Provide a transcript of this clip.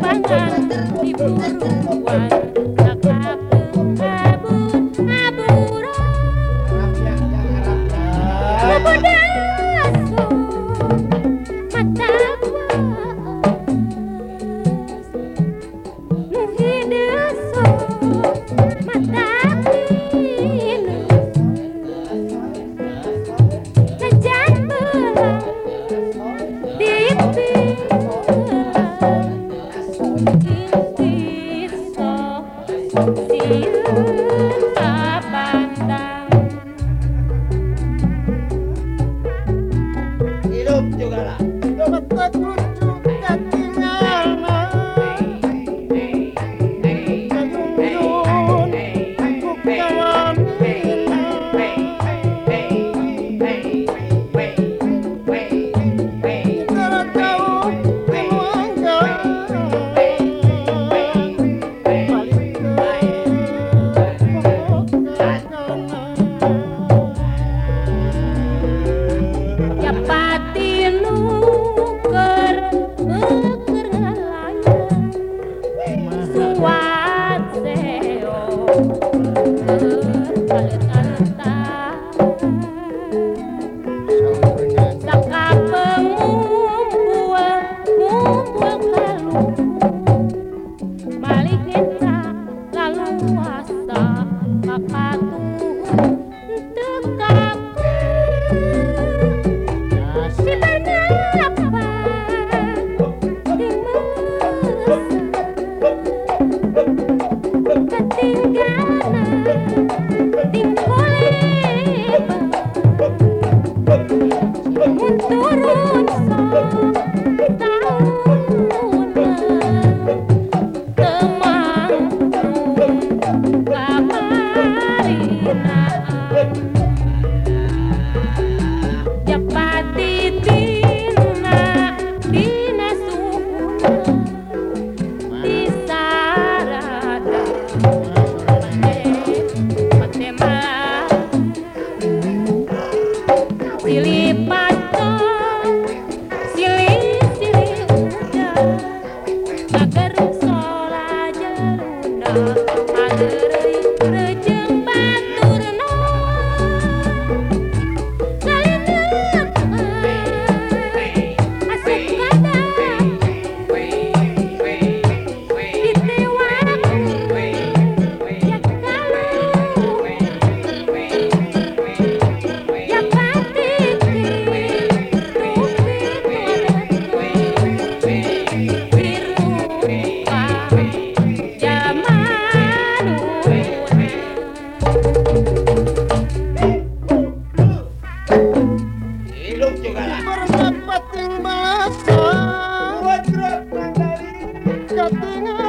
班长。Hey. 勝手な